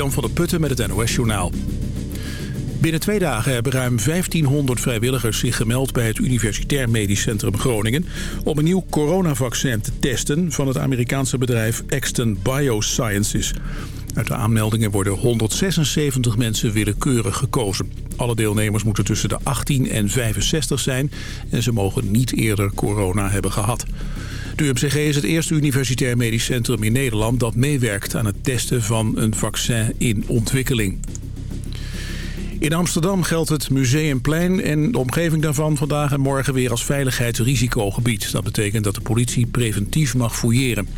Jan van der Putten met het NOS Journaal. Binnen twee dagen hebben ruim 1500 vrijwilligers zich gemeld bij het Universitair Medisch Centrum Groningen... om een nieuw coronavaccin te testen van het Amerikaanse bedrijf Exton Biosciences. Uit de aanmeldingen worden 176 mensen willekeurig gekozen. Alle deelnemers moeten tussen de 18 en 65 zijn en ze mogen niet eerder corona hebben gehad. De UMCG is het eerste universitair medisch centrum in Nederland dat meewerkt aan het testen van een vaccin in ontwikkeling. In Amsterdam geldt het Museumplein en de omgeving daarvan vandaag en morgen weer als veiligheidsrisicogebied. Dat betekent dat de politie preventief mag fouilleren.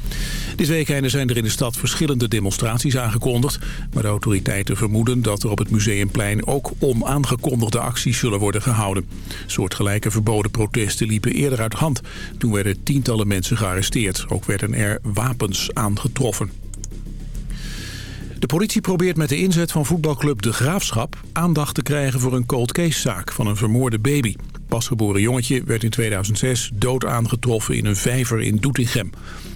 Dit weekende zijn er in de stad verschillende demonstraties aangekondigd. Maar de autoriteiten vermoeden dat er op het Museumplein ook onaangekondigde acties zullen worden gehouden. Soortgelijke verboden protesten liepen eerder uit hand. Toen werden tientallen mensen gearresteerd. Ook werden er wapens aangetroffen. De politie probeert met de inzet van voetbalclub De Graafschap... aandacht te krijgen voor een cold case zaak van een vermoorde baby. Pasgeboren jongetje werd in 2006 dood aangetroffen in een vijver in Doetinchem.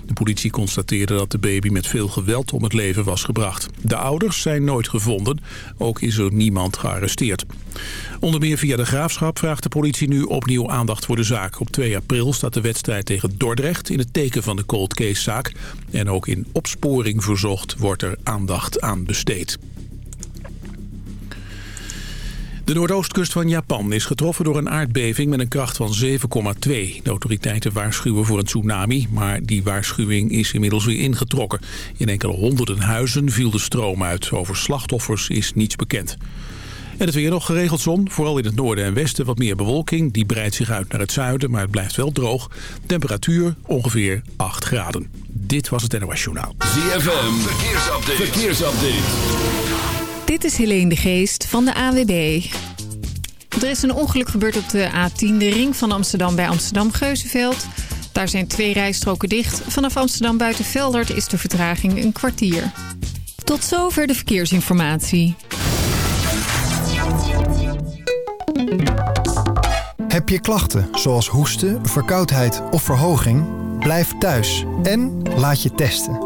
De politie constateerde dat de baby met veel geweld om het leven was gebracht. De ouders zijn nooit gevonden, ook is er niemand gearresteerd. Onder meer via de graafschap vraagt de politie nu opnieuw aandacht voor de zaak. Op 2 april staat de wedstrijd tegen Dordrecht in het teken van de cold case zaak. En ook in opsporing verzocht wordt er aandacht aan besteed. De noordoostkust van Japan is getroffen door een aardbeving met een kracht van 7,2. De autoriteiten waarschuwen voor een tsunami, maar die waarschuwing is inmiddels weer ingetrokken. In enkele honderden huizen viel de stroom uit. Over slachtoffers is niets bekend. En het weer nog geregeld zon, vooral in het noorden en westen wat meer bewolking. Die breidt zich uit naar het zuiden, maar het blijft wel droog. Temperatuur ongeveer 8 graden. Dit was het NOS Journaal. ZFM, verkeersupdate. verkeersupdate. Dit is Helene de Geest van de AWB. Er is een ongeluk gebeurd op de A10, de ring van Amsterdam bij Amsterdam-Geuzenveld. Daar zijn twee rijstroken dicht. Vanaf Amsterdam buiten Veldert is de vertraging een kwartier. Tot zover de verkeersinformatie. Heb je klachten zoals hoesten, verkoudheid of verhoging? Blijf thuis en laat je testen.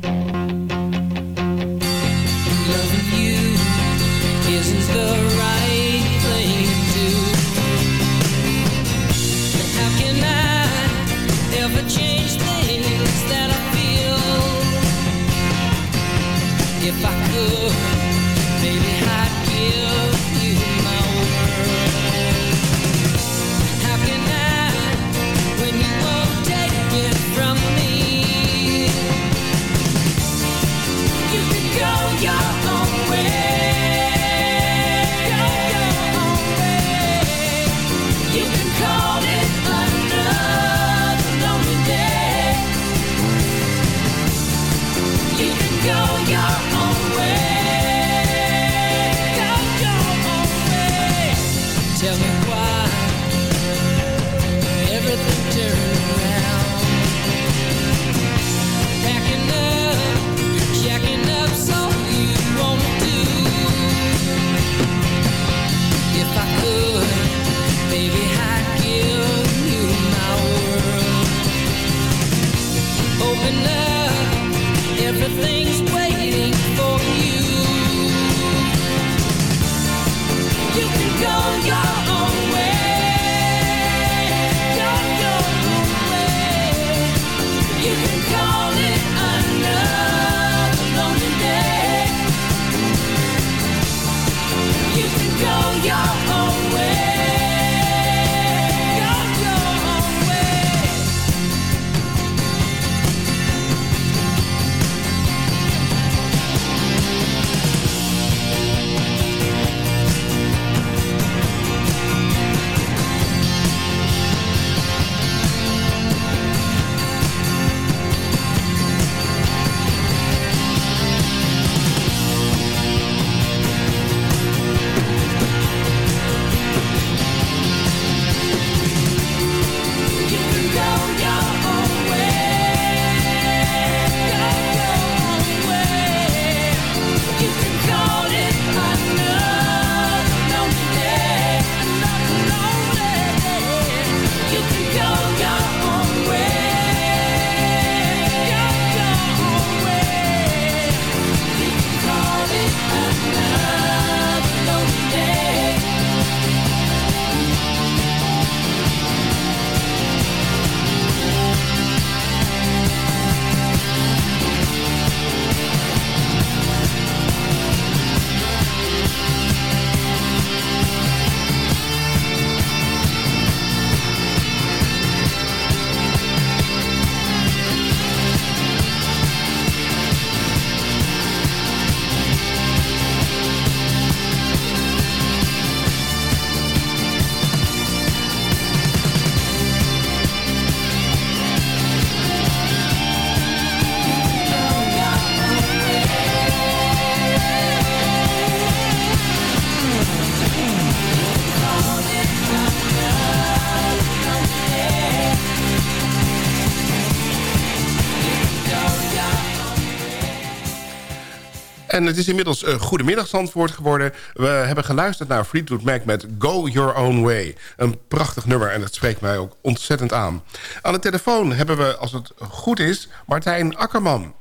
En het is inmiddels uh, Goedemiddag Zandvoort geworden. We hebben geluisterd naar Fleetwood Mac met Go Your Own Way. Een prachtig nummer en dat spreekt mij ook ontzettend aan. Aan de telefoon hebben we, als het goed is, Martijn Akkerman.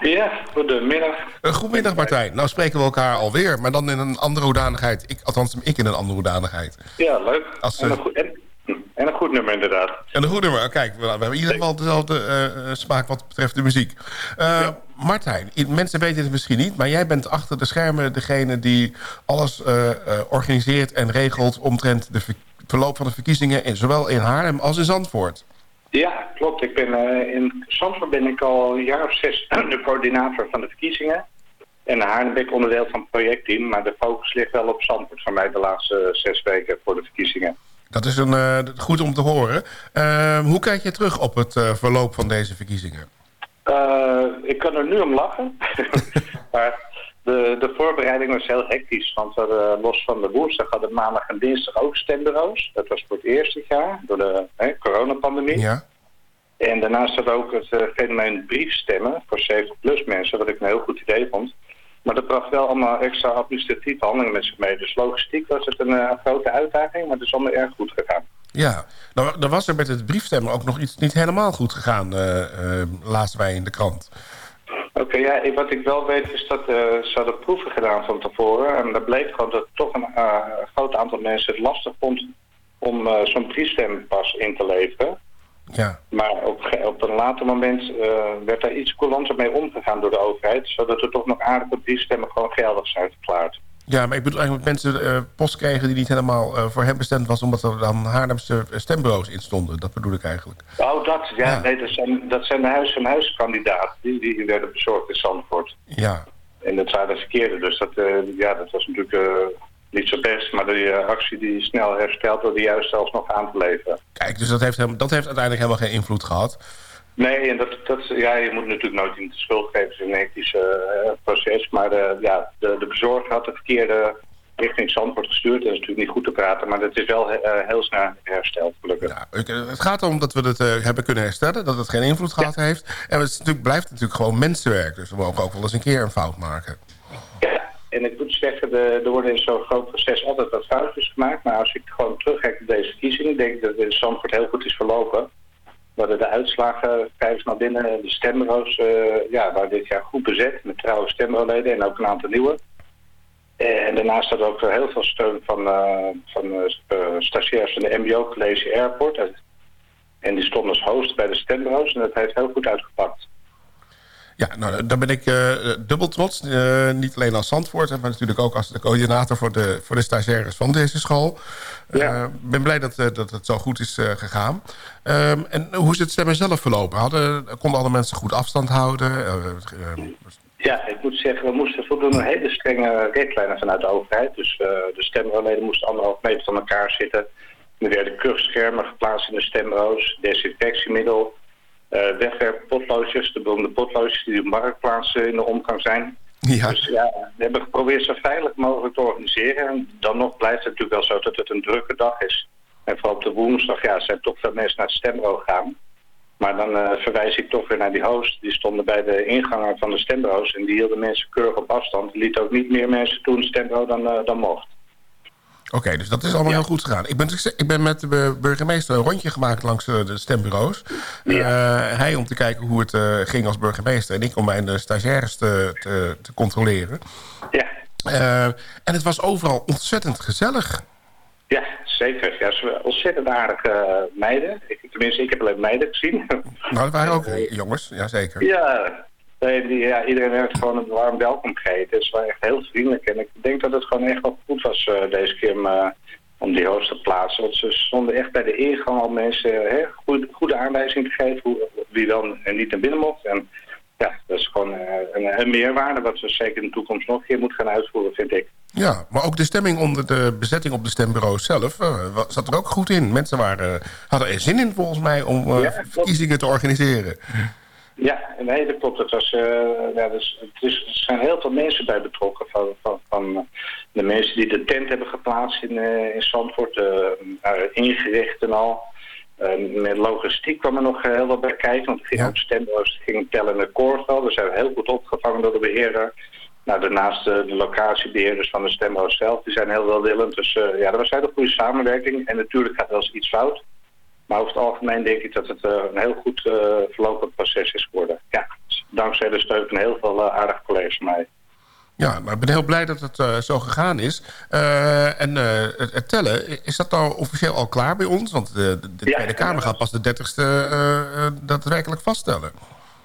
Ja, goedemiddag. Uh, goedemiddag Martijn. Nou spreken we elkaar alweer, maar dan in een andere hoedanigheid. Ik, althans, ik in een andere hoedanigheid. Ja, leuk. Als, en, een goed, en, en, een goed nummer inderdaad. En een goed nummer. Kijk, we, we hebben in ieder geval dezelfde uh, smaak wat betreft de muziek. Ja. Martijn, mensen weten het misschien niet... maar jij bent achter de schermen degene die alles organiseert en regelt... omtrent de verloop van de verkiezingen... In, zowel in Haarlem als in Zandvoort. Ja, klopt. Ik ben, uh, in Zandvoort ben ik al een jaar of zes de coördinator van de verkiezingen. En Haarlem ben ik onderdeel van het projectteam. Maar de focus ligt wel op Zandvoort van mij de laatste zes weken voor de verkiezingen. Dat is een, uh, goed om te horen. Hoe kijk je terug op het verloop van deze verkiezingen? Ik kan er nu om lachen. maar de, de voorbereiding was heel hectisch. Want we los van de woensdag hadden maandag en dinsdag ook stembureaus. Dat was voor het eerste jaar door de hè, coronapandemie. Ja. En daarnaast had ook het uh, fenomeen briefstemmen voor 70-plus mensen, wat ik een heel goed idee vond. Maar dat bracht wel allemaal extra administratieve handelingen met zich mee. Dus logistiek was het een uh, grote uitdaging, maar het is allemaal erg goed gegaan. Ja, nou, dan was er met het briefstemmen ook nog iets niet helemaal goed gegaan, uh, lazen wij in de krant. Oké, ja, wat ik wel weet is dat uh, ze hadden proeven gedaan van tevoren. En dat bleek gewoon dat toch een uh, groot aantal mensen het lastig vond om uh, zo'n briefstempas in te leveren. Ja. Maar op, op een later moment werd daar iets coulanter mee omgegaan door de overheid. Zodat er toch nog aardige briefstemmen gewoon geldig zijn verklaard. Ja, maar ik bedoel eigenlijk mensen uh, post kregen die niet helemaal uh, voor hem bestemd was... omdat er dan Haarlemse stembureaus in stonden. Dat bedoel ik eigenlijk. Oh, dat, ja. ja. Nee, dat zijn, dat zijn de huis-en-huiskandidaten die, die werden bezorgd in Zandvoort. Ja. En dat waren de verkeerde, dus dat, uh, ja, dat was natuurlijk niet zo best. Maar die actie die snel hersteld door de juiste alsnog aan te leveren. Kijk, dus dat heeft, dat heeft uiteindelijk helemaal geen invloed gehad... Nee, en dat, dat, ja, je moet natuurlijk nooit in de schuld geven in een ethisch uh, proces. Maar de, ja, de, de bezorger had de verkeerde richting Zandvoort gestuurd. Dat is natuurlijk niet goed te praten, maar dat is wel uh, heel snel hersteld, gelukkig. Ja, het gaat erom dat we het hebben kunnen herstellen, dat het geen invloed gehad heeft. En het natuurlijk, blijft natuurlijk gewoon mensenwerk, dus we mogen ook wel eens een keer een fout maken. Ja, en ik moet zeggen, de, er worden in zo'n groot proces altijd wat foutjes gemaakt. Maar als ik gewoon terugkijk op deze verkiezingen, denk ik dat het in Zandvoort heel goed is verlopen worden de uitslagen vijf naar binnen. De stembureaus uh, ja, waren dit jaar goed bezet met trouwe stembureauleden en ook een aantal nieuwe. En daarnaast had ook heel veel steun van, uh, van stagiairs van de MBO College Airport. En die stonden als host bij de stembureaus en dat heeft heel goed uitgepakt. Ja, nou, daar ben ik uh, dubbel trots. Uh, niet alleen als Zandvoort, maar natuurlijk ook als de coördinator voor de, voor de stagiaires van deze school. Ik ja. uh, ben blij dat, dat het zo goed is gegaan. Um, en hoe is het stemmen zelf verlopen? Hadden, konden alle mensen goed afstand houden? ja, ik moet zeggen, we moesten voldoen aan hele strenge richtlijnen vanuit de overheid. Dus de stembureauleden moesten anderhalf meter van elkaar zitten. Er werden kuchschermen geplaatst in de stembureaus, desinfectiemiddel... Uh, wegwerppotloodjes, de beroemde potloodjes die op marktplaats in de omgang zijn. Ja. Dus ja, we hebben geprobeerd zo veilig mogelijk te organiseren. En dan nog blijft het natuurlijk wel zo dat het een drukke dag is. En vooral op de woensdag ja, zijn toch veel mensen naar het stembureau gaan. Maar dan uh, verwijs ik toch weer naar die host. Die stonden bij de ingangen van de stembureaus en die hielden mensen keurig op afstand. Liet ook niet meer mensen toe in het stembureau dan, uh, dan mocht. Oké, dus dat is allemaal heel goed gegaan. Ik ben, ik ben met de burgemeester een rondje gemaakt langs de stembureaus. Ja. Uh, hij om te kijken hoe het uh, ging als burgemeester... en ik om mijn stagiaires te, te, te controleren. Ja. Uh, en het was overal ontzettend gezellig. Ja, zeker. Ja, ze waren ontzettend aardige meiden. Ik, tenminste, ik heb alleen meiden gezien. Nou, dat waren ook jongens, ja zeker. Ja, Nee, die, ja, iedereen heeft gewoon een warm welkom gegeten. Het was echt heel vriendelijk. En ik denk dat het gewoon echt wel goed was uh, deze keer om, uh, om die host te plaatsen. Want ze stonden echt bij de ingang al mensen hè, goede, goede aanwijzing te geven hoe, wie wel en niet naar binnen mocht. En ja, dat is gewoon uh, een, een, meerwaarde wat we zeker in de toekomst nog een keer moeten gaan uitvoeren, vind ik. Ja, maar ook de stemming onder de bezetting op de stembureau zelf zat er ook goed in. Mensen waren, hadden er zin in volgens mij om ja, verkiezingen te organiseren. Ja, nee, dat klopt. Het, was, uh, ja, dus, het is, er zijn heel veel mensen bij betrokken. Van, van, van eh, de mensen die de tent hebben geplaatst in, uh, in Zandvoort, ingericht en al. met logistiek kwam er nog heel wat bij kijken. Want het ging ja. stembureaus, het ging tellen in de koorvel. Dus zijn heel goed opgevangen door de beheerder. Nou, daarnaast de, de locatiebeheerders van de stembureau zelf, die zijn heel welwillend. Dus uh, ja, dat was hele goede samenwerking. En natuurlijk gaat wel eens iets fout. Maar over het algemeen denk ik dat het uh, een heel goed uh, verlopen proces is geworden. Ja, dankzij de steun van heel veel aardige collega's van mij. Ja, maar ik ben heel blij dat het zo gegaan is. en het, het, tellen, is dat nou officieel al klaar bij ons? Want de, de Tweede ja, Kamer gaat pas de 30ste daadwerkelijk vaststellen.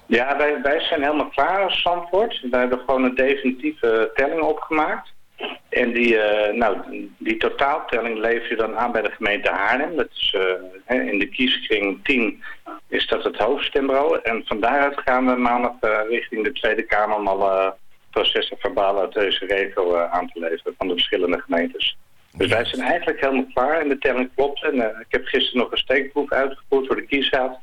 Ja, wij, wij zijn helemaal klaar als Zandvoort. We hebben gewoon een definitieve telling opgemaakt. En die, uh, nou, die totaaltelling lever je dan aan bij de gemeente Haarlem. Dat is, uh, in de kieskring 10 is dat het hoofdstembureau. En van daaruit gaan we maandag uh, richting de Tweede Kamer om alle processen verbale uit deze regio aan te leveren van de verschillende gemeentes. Dus wij zijn eigenlijk helemaal klaar en de telling klopt. En ik heb gisteren nog een steekproef uitgevoerd voor de kiesraad.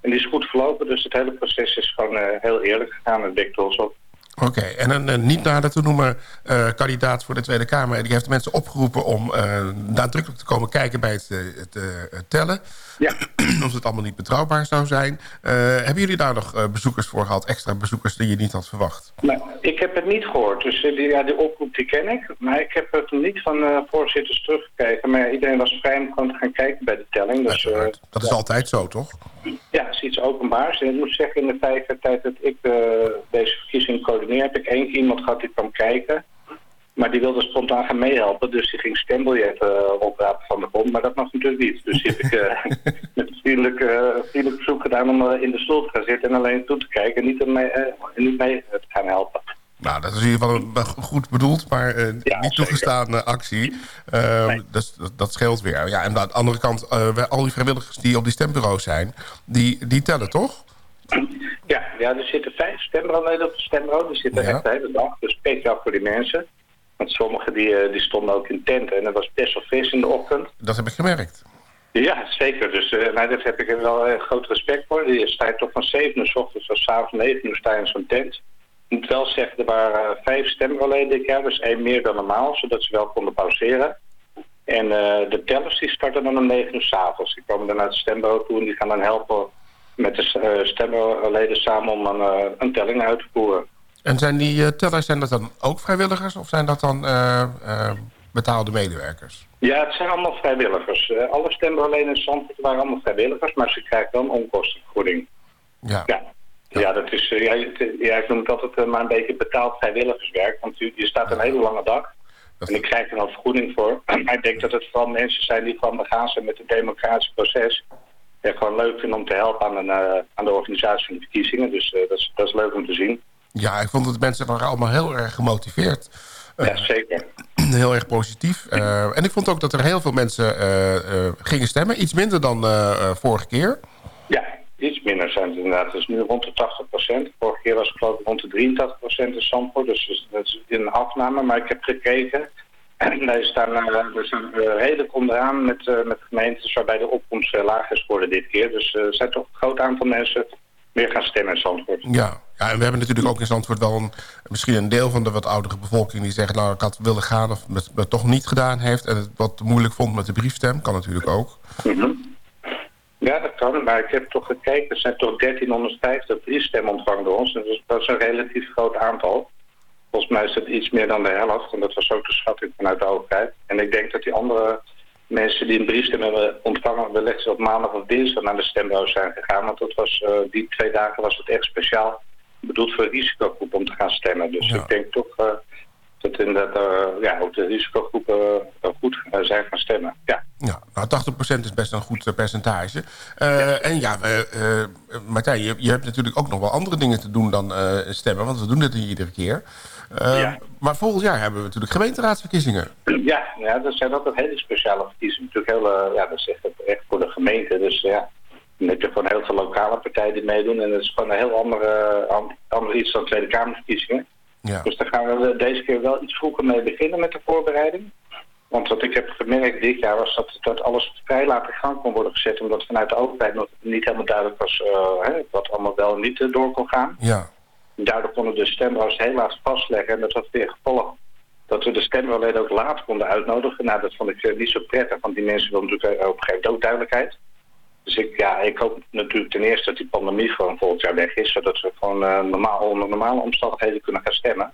En die is goed verlopen, dus het hele proces is gewoon heel eerlijk gegaan. Ben ik trots op. Oké, en een, een niet nader te noemen uh, kandidaat voor de Tweede Kamer... die heeft de mensen opgeroepen om uh, nadrukkelijk te komen kijken bij het, het, het tellen. Ja. of het allemaal niet betrouwbaar zou zijn. hebben jullie daar nog bezoekers voor gehad? Extra bezoekers die je niet had verwacht? Nou, ik heb het niet gehoord. Dus die, ja, die oproep die ken ik. Maar ik heb het niet van voorzitters teruggekeken. Maar iedereen was vrij om gewoon te gaan kijken bij de telling. Dus, dat is altijd zo, toch? Ja, het is iets openbaars. En ik moet zeggen, in de vijf jaar tijd dat ik uh, deze verkiezing coördineer... heb ik één keer iemand gehad die kwam kijken. Maar die wilde spontaan gaan meehelpen. Dus die ging stembiljetten uh, oprapen van de grond. Maar dat mag natuurlijk niet. Dus die heb ik uh, met vriendelijk, vriendelijk verzoek gedaan om in de stoel te gaan zitten... en alleen toe te kijken en niet, mee, niet mee te gaan helpen. Nou, dat is in ieder geval goed bedoeld, maar uh, ja, niet toegestaan actie. Uh, nee. dus, dat, scheelt weer. Ja, en aan de andere kant, uh, al die vrijwilligers die op die stembureaus zijn, die, die tellen toch? Ja, ja, er zitten vijf stembureauleden op de stembureau. Die zitten ja. echt de hele dag. Dus speciaal voor die mensen. Want sommigen die, die stonden ook in tenten. En er was best wel fris in de ochtend. Dat heb ik gemerkt. Ja, zeker. Dus uh, daar heb ik er wel uh, groot respect voor. Je staat toch van 7 uur s ochtends tot s avonds 9 uur sta in zo'n tent. Ik moet wel zeggen, er waren vijf stembureauleden dit jaar, dus één meer dan normaal, zodat ze wel konden pauzeren. En uh, de tellers die starten dan om 9 uur s'avonds. Die komen dan naar het stembureau toe en die gaan dan helpen met de uh, samen om een, uh, een telling uit te voeren. En zijn die tellers zijn dat dan ook vrijwilligers of zijn dat dan betaalde medewerkers? Ja, het zijn allemaal vrijwilligers. alle stembureauleden in Zandvoort waren allemaal vrijwilligers, maar ze krijgen dan onkostenvergoeding. Ja. ja. Ja, dat is, uh, ja, ja, ik noem het altijd uh, maar een beetje betaald vrijwilligerswerk. Want je, je staat een hele lange dag. En ik krijg er wel vergoeding voor. maar ik denk dat het vooral mensen zijn die gewoon begaan zijn met het democratische proces. En gewoon leuk vinden om te helpen aan, een, uh, aan de organisatie van de verkiezingen. Dus dat, is, dat is leuk om te zien. Ja, ik vond dat de mensen waren allemaal heel erg gemotiveerd. ja, zeker. Heel erg positief. en ik vond ook dat er heel veel mensen gingen stemmen. Iets minder dan vorige keer. Zijn het inderdaad. Het is nu rond de 80 procent. Vorige keer was het geloof ik rond de 83 procent in Zandvoort. Dus dat is een afname. Maar ik heb gekeken. En wij staan, uh, we staan uh, redelijk onderaan met, uh, met gemeentes waarbij de opkomst laag is geworden dit keer. Dus er zijn toch een groot aantal mensen meer gaan stemmen in Zandvoort. Ja. ja, en we hebben natuurlijk ook in Zandvoort wel een, misschien een deel van de wat oudere bevolking... die zegt, nou, ik had willen gaan of het, het toch niet gedaan heeft... en het wat moeilijk vond met de briefstem, kan natuurlijk ook. Mm ja, dat kan. Maar ik heb toch gekeken. Er zijn toch 1350 briefstemmen ontvangen door ons. Dus dat is een relatief groot aantal. Volgens mij is het iets meer dan de helft. En dat was ook de schatting vanuit de overheid. En ik denk dat die andere mensen die een briefstem hebben ontvangen... wellicht op maandag of dinsdag naar de stembuis zijn gegaan. Want dat was, uh, die twee dagen was het echt speciaal bedoeld voor risicogroep om te gaan stemmen. Dus ik denk toch... Uh, dat inderdaad uh, ja, ook de risicogroepen uh, goed uh, zijn gaan stemmen. Ja, ja nou 80% is best een goed percentage. Ja. En ja, Martijn, je, je, hebt natuurlijk ook nog wel andere dingen te doen dan stemmen. Want we doen dit hier iedere keer. Ja. Maar volgend jaar hebben we natuurlijk gemeenteraadsverkiezingen. Ja, ja dat zijn een hele speciale verkiezingen. Natuurlijk heel, ja, dat is echt, echt voor de gemeente. Dus ja, dan heb je gewoon heel veel lokale partijen die meedoen. En dat is gewoon een heel andere, ander iets dan Tweede Kamerverkiezingen. Ja. Dus daar gaan we deze keer wel iets vroeger mee beginnen met de voorbereiding. Want wat ik heb gemerkt dit jaar was dat, dat alles vrij laat in gang kon worden gezet. Omdat vanuit de overheid nog niet helemaal duidelijk was uh, hè, wat allemaal wel en niet uh, door kon gaan. Ja. Daardoor konden de stembureaus helaas vastleggen. En dat had weer gevolg dat we de stembureauleden ook later konden uitnodigen. Nou, dat vond ik uh, niet zo prettig, want die mensen wilden natuurlijk op een gegeven moment ook duidelijkheid. Dus ik, ja, ik hoop natuurlijk ten eerste dat die pandemie gewoon volgend jaar weg is. Zodat we gewoon uh, normaal, onder normale omstandigheden kunnen gaan stemmen.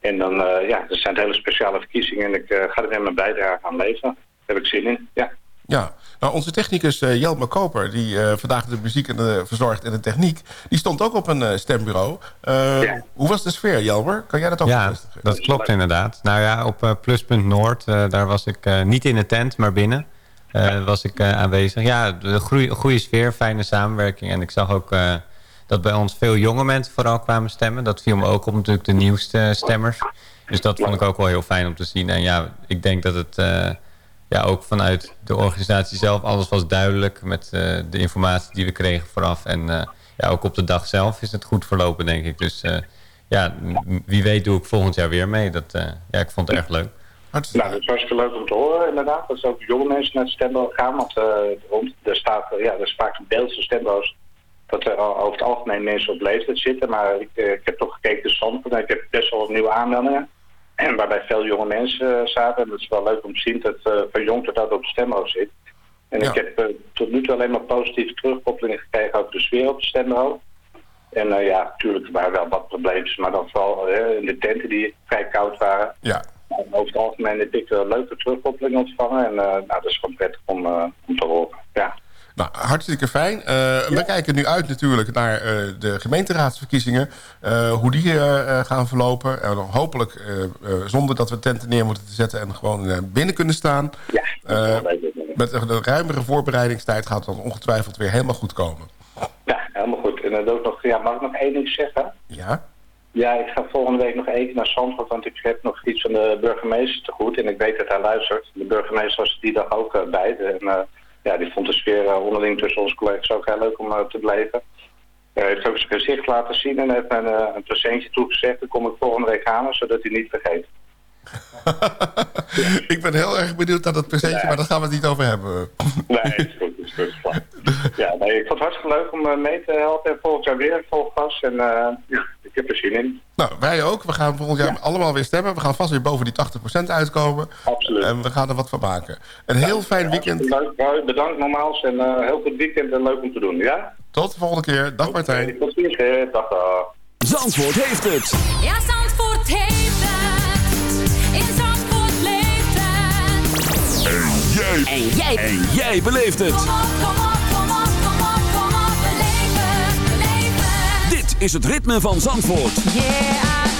En dan, ja, er zijn hele speciale verkiezingen en ik ga er weer mijn bijdrage aan leveren. Daar heb ik zin in, ja. Ja, nou, onze technicus uh, Jelme Koper, die uh, vandaag de muziek en de, verzorgt en de techniek... die stond ook op een uh, stembureau. Hoe was de sfeer, Jelmer? Kan jij dat ook Ja, dat klopt inderdaad. Nou ja, op Pluspunt Noord, daar was ik niet in de tent, maar binnen... was ik aanwezig. Ja, de goede sfeer, fijne samenwerking. En ik zag ook dat bij ons veel jonge mensen vooral kwamen stemmen. Dat viel me ook op natuurlijk de nieuwste stemmers. Dus dat vond ik ook wel heel fijn om te zien. En ja, ik denk dat het ja, ook vanuit de organisatie zelf, alles was duidelijk met de informatie die we kregen vooraf. En ja, ook op de dag zelf is het goed verlopen, denk ik. Dus ja, wie weet doe ik volgend jaar weer mee. Dat, ja, ik vond het erg leuk. Nou, het was hartstikke leuk om te horen, inderdaad. Dat ook jonge mensen naar het stembureau gaan. Want rond, er, staat, ja, er is vaak een Beeldse stembureaus dat er over het algemeen mensen op leeftijd zitten. Maar ik, ik heb toch gekeken de stand. Ik heb best wel nieuwe aanmeldingen. En waarbij veel jonge mensen zaten. En het is wel leuk om te zien dat uh, van jong tot oud op de stembureau zit. En ik heb uh, tot nu toe alleen maar positieve terugkoppelingen gekregen over de sfeer op de stembureau. En ja, natuurlijk waren wel wat problemen, maar dan vooral in de tenten die vrij koud waren. Ja. Over het algemeen heb ik leuke terugkoppelingen ontvangen. En nou, dat is gewoon prettig om, om te horen. Ja. Nou, hartstikke fijn. Uh, We kijken nu uit natuurlijk naar uh, de gemeenteraadsverkiezingen. Uh, hoe die gaan verlopen. En hopelijk zonder dat we tenten neer moeten zetten... en gewoon binnen kunnen staan. Ja, met een ruimere voorbereidingstijd gaat het dan ongetwijfeld weer helemaal goed komen. Ja, helemaal goed. En dan ook nog, ja, mag ik nog één ding zeggen? Ja? Ja, ik ga volgende week nog even naar Zandvoort, want ik heb nog iets van de burgemeester te goed. En ik weet dat hij luistert. De burgemeester was die dag ook bij. En, ja, die vond de sfeer eh, onderling tussen onze collega's ook heel leuk om eh, te beleven. Hij heeft ook zijn gezicht laten zien en heeft een, eh, een presentje toegezegd. Dan kom ik volgende week halen, zodat hij niet vergeet. ik ben heel erg benieuwd naar dat presentje, maar daar gaan we het niet over hebben. nee, is goed, is goed. Ja, nee, ik vond het hartstikke leuk om mee te helpen. En volgend jaar weer vol gas. En uh, ja, ik heb er zin in. Nou, wij ook. We gaan volgend jaar allemaal weer stemmen. We gaan vast weer boven die 80% uitkomen. Absoluut. En we gaan er wat van maken. Een heel fijn weekend. Leuk, bedankt nogmaals. En uh, heel goed weekend en leuk om te doen, ja? Tot de volgende keer. Dag Martijn. Tot ziens. Dag, dag. Zandvoort heeft het. Ja, Zandvoort heeft het. Jij. En jij. En jij beleeft het. Kom op, kom op, kom op, kom op, kom op. Beleef het, beleef het. Dit is het ritme van Zandvoort. Yeah,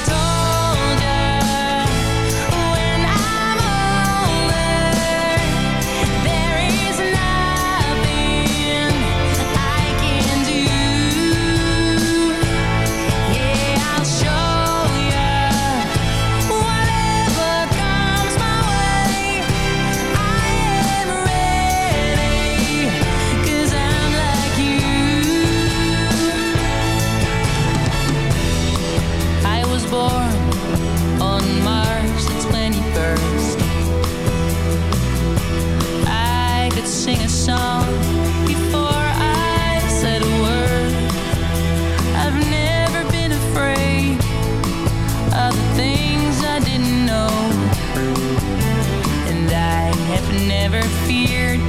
never been afraid of the things I didn't know, and I have never feared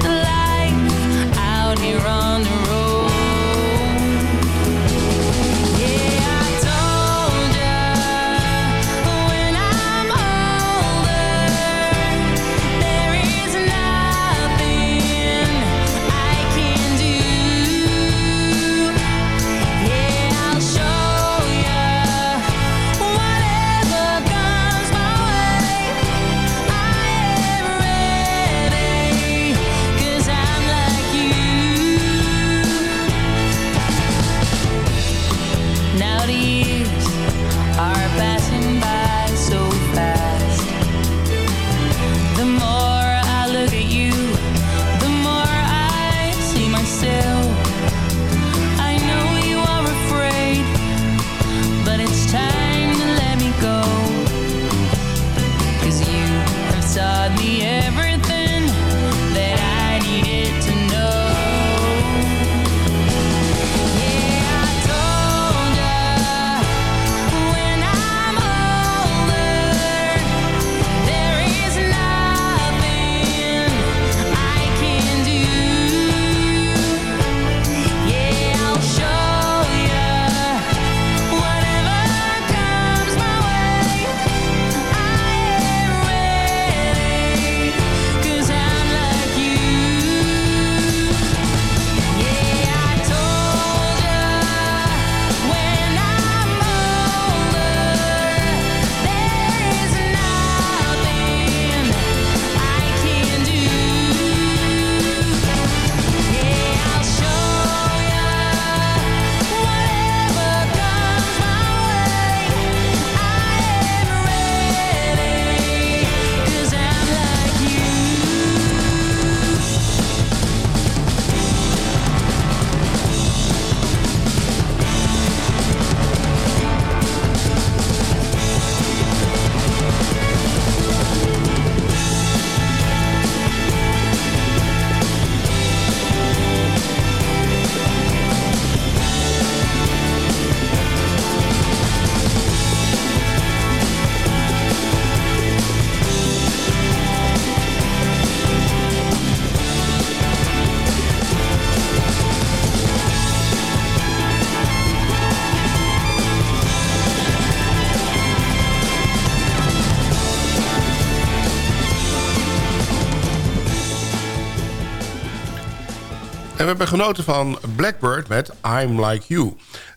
hebben genoten van Blackbird met I'm Like You.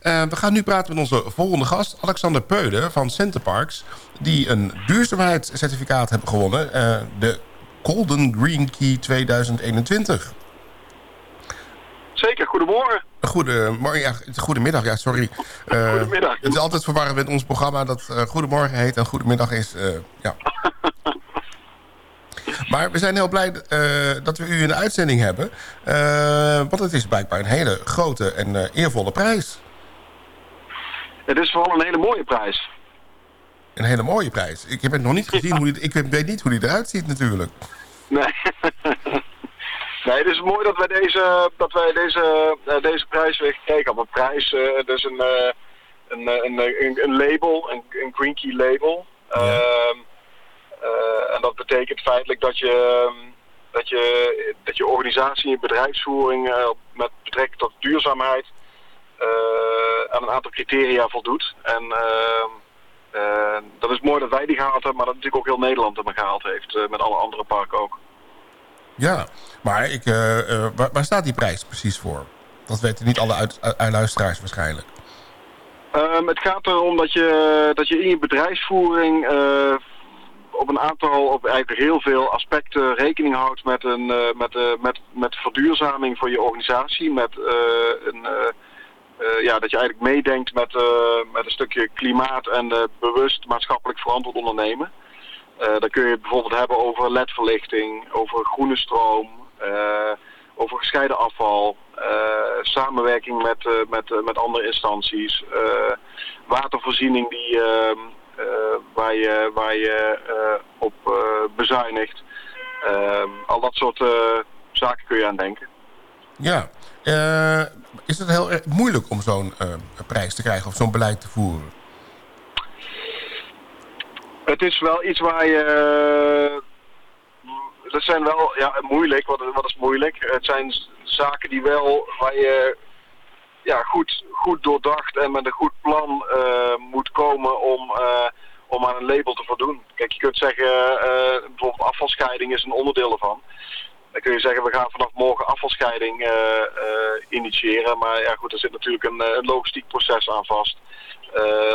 Uh, we gaan nu praten met onze volgende gast, Alexander Peude van Centerparks... die een duurzaamheidscertificaat hebben gewonnen. Uh, de Golden Green Key 2021. Zeker, goedemorgen. Goedemorgen, ja, goedemiddag, ja, sorry. Uh, goedemiddag. Het is altijd verwarrend met ons programma dat goedemorgen heet en goedemiddag is, ja. maar we zijn heel blij dat we u in de uitzending hebben. want het is blijkbaar een hele grote en eervolle prijs. Het is vooral een hele mooie prijs. Een hele mooie prijs. Ik heb het nog niet gezien, hoe die, ik weet niet hoe die eruit ziet natuurlijk. Nee. Nee, het is mooi dat wij deze, dat wij deze, deze prijs weer gekregen hebben. Een prijs, uh, dus een, uh, een, een, een, label, een, een Green Key label. Ja. Ehm, en dat betekent feitelijk dat je, dat je, dat je organisatie en bedrijfsvoering met betrekking tot duurzaamheid aan een aantal criteria voldoet. En ehm, dat is mooi dat wij die gehaald hebben, maar dat natuurlijk ook heel Nederland hebben gehaald heeft, met alle andere parken ook. Ja, maar ik, waar, waar, staat die prijs precies voor? Dat weten niet alle uit, uit luisteraars waarschijnlijk. Um, het gaat erom dat je, dat je in je bedrijfsvoering uh, op een aantal, op eigenlijk heel veel aspecten rekening houdt met, een, met, met, met verduurzaming van je organisatie. Met, een, ja, dat je eigenlijk meedenkt met, met een stukje klimaat en bewust maatschappelijk verantwoord ondernemen. Dan kun je het bijvoorbeeld hebben over ledverlichting, over groene stroom, over gescheiden afval, samenwerking met, met, met andere instanties, watervoorziening die, ehm, waar je, waar je op bezuinigt. Ehm, al dat soort zaken kun je aan denken. Ja, is het heel erg moeilijk om zo'n prijs te krijgen of zo'n beleid te voeren? Het is wel iets waar je... Dat zijn wel ja, moeilijk. Wat, wat is moeilijk? Het zijn zaken die wel waar je ja, goed, goed doordacht en met een goed plan uh, moet komen om, uh, om aan een label te voldoen. Kijk, je kunt zeggen, uh, bijvoorbeeld afvalscheiding is een onderdeel ervan. Dan kun je zeggen, we gaan vanaf morgen afvalscheiding initiëren. Maar ja goed, er zit natuurlijk een, een logistiek proces aan vast.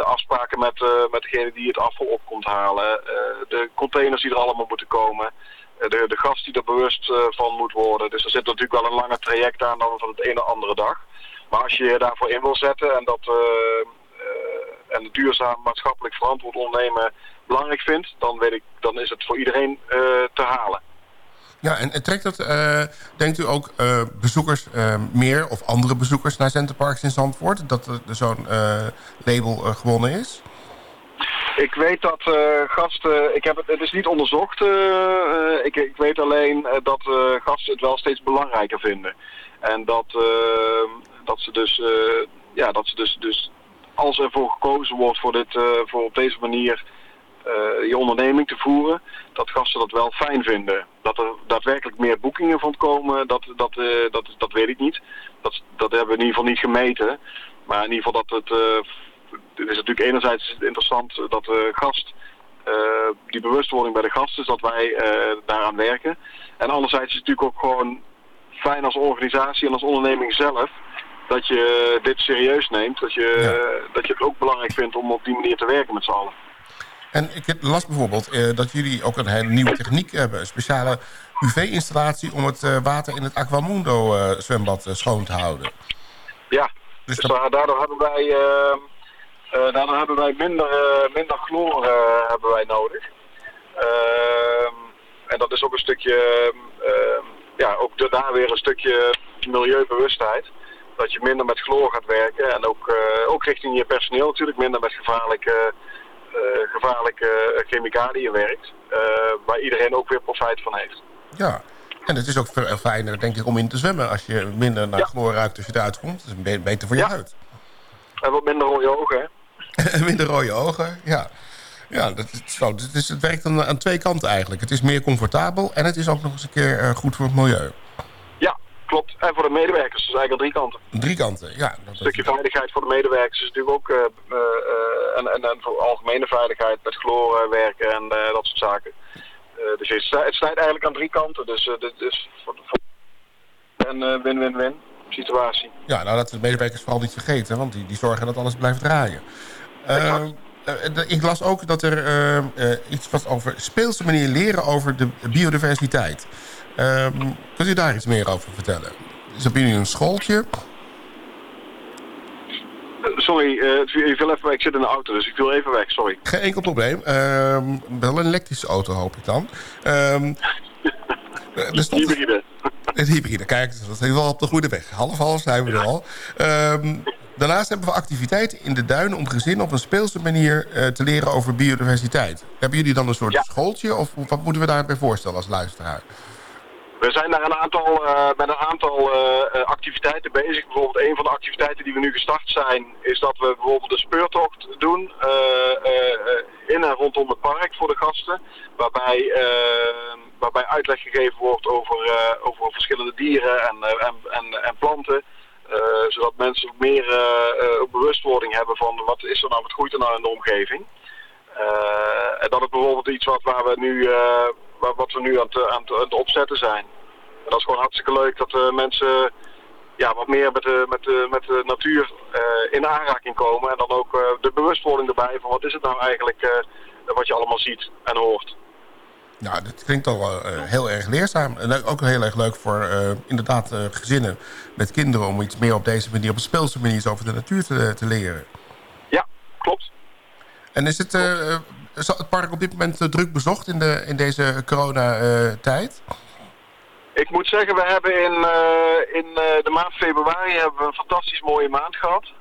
Afspraken met, met degene die het afval op komt halen. De containers die er allemaal moeten komen. de, de gast die er bewust van moet worden. Dus er zit natuurlijk wel een langer traject aan dan van het ene andere dag. Maar als je je daarvoor in wil zetten en dat en duurzaam maatschappelijk verantwoord ondernemen belangrijk vindt, dan, weet ik, dan is het voor iedereen te halen. Ja, en, en trekt dat, uh, denkt u ook uh, bezoekers uh, meer of andere bezoekers naar Centerparks in Zandvoort? Dat er zo'n label gewonnen is? Ik weet dat gasten, ik heb het, het is niet onderzocht, ik, ik weet alleen dat gasten het wel steeds belangrijker vinden. En dat, dat ze dus, ja, dat ze dus, dus als er voor gekozen wordt voor, dit, voor op deze manier uh, je onderneming te voeren, dat gasten dat wel fijn vinden. Dat er daadwerkelijk meer boekingen van komen, dat, dat, dat, dat weet ik niet. Dat, dat hebben we in ieder geval niet gemeten. Maar in ieder geval dat het... Het is natuurlijk enerzijds interessant dat de gast... die bewustwording bij de gast is, dat wij daaraan werken. En anderzijds is het natuurlijk ook gewoon fijn als organisatie en als onderneming zelf dat je dit serieus neemt. Dat je, dat je het ook belangrijk vindt om op die manier te werken met z'n allen. En ik las bijvoorbeeld uh, dat jullie ook een hele nieuwe techniek hebben. Een speciale UV-installatie om het uh, water in het Aquamundo uh, zwembad schoon te houden. Ja, dus, dus dat... daardoor hebben wij, daardoor hebben wij minder, minder chloor hebben wij nodig. Ehm, en dat is ook een stukje, ehm, ja, ook daar weer een stukje milieubewustheid. Dat je minder met chloor gaat werken en ook, ook richting je personeel natuurlijk minder met gevaarlijke eh, gevaarlijke eh, chemicaliën werkt. Eh, waar iedereen ook weer profijt van heeft. Ja, en het is ook veel fijner, denk ik, om in te zwemmen... als je minder naar ja. chloor ruikt als je eruit komt. Dat is beter voor je huid. En wat minder rode ogen, hè? minder rode ogen, ja. Ja, dat is zo. Het, is, het werkt aan, aan twee kanten eigenlijk. Het is meer comfortabel en het is ook nog eens een keer goed voor het milieu. Klopt. En voor de medewerkers, dus eigenlijk aan drie kanten. Drie kanten, ja. Dat een stukje veiligheid voor de medewerkers is natuurlijk ook... Uh, uh, en, en, en, voor algemene veiligheid met chloor werken en dat soort zaken. dus het, het snijdt eigenlijk aan drie kanten. Dus, dus voor, voor en win-win-win situatie. Ja, nou dat de medewerkers vooral niet vergeten, want die, die zorgen dat alles blijft draaien. Uh, ik las ook dat er uh, iets was over speelse manier leren over de biodiversiteit. Ehm, kunt u daar iets meer over vertellen? Is op jullie een schooltje? Sorry, uh, ik, viel even weg. ik zit in de auto, dus ik wil even weg, sorry. Geen enkel probleem. Uh, wel een elektrische auto, hoop ik dan. Um, hybride. Het hybride, kijk, dat is wel op de goede weg. Half-half zijn we er al. Um, daarnaast hebben we activiteiten in de duinen... om gezinnen op een speelse manier uh, te leren over biodiversiteit. Hebben jullie dan een soort ja. schooltje? Of wat moeten we daarbij voorstellen als luisteraar? We zijn daar een aantal, uh, met een aantal uh, activiteiten bezig. Bijvoorbeeld een van de activiteiten die we nu gestart zijn... is dat we bijvoorbeeld een speurtocht doen in en rondom het park voor de gasten. Waarbij, waarbij uitleg gegeven wordt over, over verschillende dieren en, en, en, en planten. zodat mensen meer bewustwording hebben van wat is er nou, wat groeit er nou in de omgeving. en dat is bijvoorbeeld iets wat waar we nu wat we nu aan het, aan, het, opzetten zijn. En dat is gewoon hartstikke leuk dat uh, mensen ja, wat meer met de, met de, met de natuur uh, in aanraking komen. En dan ook uh, de bewustwording erbij van wat is het nou eigenlijk wat je allemaal ziet en hoort. Ja, dat klinkt al heel erg leerzaam. En ook heel erg leuk voor inderdaad gezinnen met kinderen... om iets meer op deze manier, op een speelse manier over de natuur te, te leren. Ja, klopt. En is het, is het park op dit moment eh, druk bezocht in, de, in deze coronatijd? Ik moet zeggen, we hebben in, uh, in uh, de maand februari hebben we een fantastisch mooie maand gehad.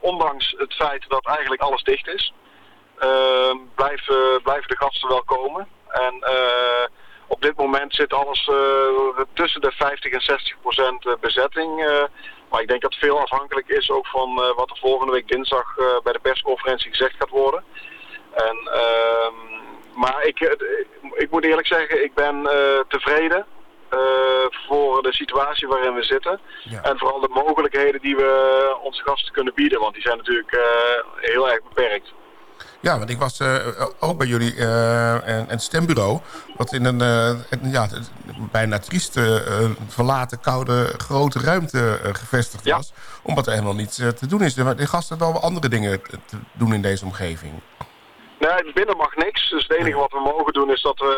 Ondanks het feit dat eigenlijk alles dicht is, blijven, blijven de gasten wel komen. En op dit moment zit alles tussen de 50 en 60 procent bezetting. maar ik denk dat veel afhankelijk is ook van wat er volgende week dinsdag bij de persconferentie gezegd gaat worden. En, uh, maar ik, eh, ik moet eerlijk zeggen, ik ben uh, tevreden uh, voor de situatie waarin we zitten. Ja. En vooral de mogelijkheden die we onze gasten kunnen bieden. Want die zijn natuurlijk heel erg beperkt. Ja, want ik was ook bij jullie en het stembureau... wat in een, ja, bijna trieste, verlaten, koude, grote ruimte gevestigd was. Omdat er helemaal niets te doen is. De gasten hebben wel andere dingen te doen in deze omgeving. Nee, binnen mag niks. Dus het enige wat we mogen doen is dat we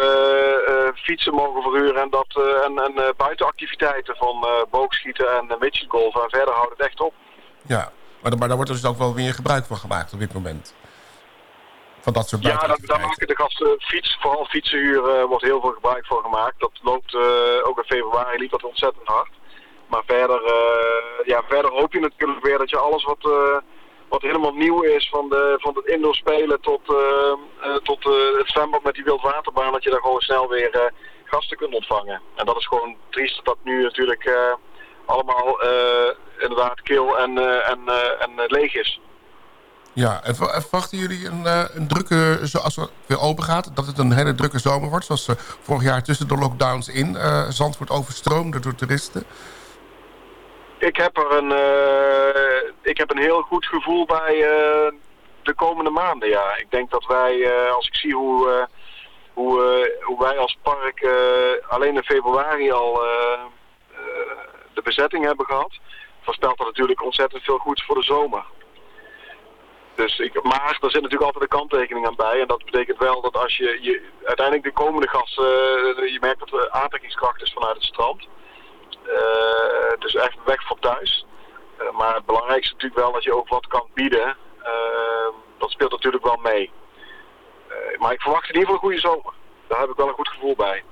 uh, fietsen mogen verhuren en, dat, uh, en, en buitenactiviteiten van boogschieten en midgetgolven. En verder houdt het echt op. Ja, maar, maar daar wordt dus ook wel weer gebruik van gemaakt op dit moment. Van dat soort Ja, daar, maken de gasten fiets, vooral fietsenhuur wordt heel veel gebruik van gemaakt. Dat loopt ook in februari liep dat ontzettend hard. Maar verder, ja, verder hoop je natuurlijk weer dat je alles wat wat helemaal nieuw is van, de, van het indoor spelen tot, uh, uh, tot uh, het zwembad met die wildwaterbaan, dat je daar gewoon snel weer gasten kunt ontvangen. En dat is gewoon triest dat dat nu natuurlijk allemaal inderdaad kil en, en, en leeg is. Ja, en verwachten jullie een, een drukke, zoals het weer open gaat, dat het een hele drukke zomer wordt? Zoals vorig jaar tussen de lockdowns in Zandvoort overstroomde door toeristen? Ik heb er een, uh, ik heb een heel goed gevoel bij uh, de komende maanden, ja. Ik denk dat wij, uh, als ik zie hoe, hoe, hoe wij als park alleen in februari al de bezetting hebben gehad, voorspelt dat natuurlijk ontzettend veel goeds voor de zomer. Dus ik, maar er zit natuurlijk altijd een kanttekening aan bij. En dat betekent wel dat als je, je uiteindelijk de komende gasten, je merkt dat er aantrekkingskracht is vanuit het strand. Uh, dus echt weg van thuis. Uh, maar het belangrijkste natuurlijk wel dat je ook wat kan bieden. Uh, dat speelt natuurlijk wel mee. maar ik verwacht in ieder geval een goede zomer. Daar heb ik wel een goed gevoel bij.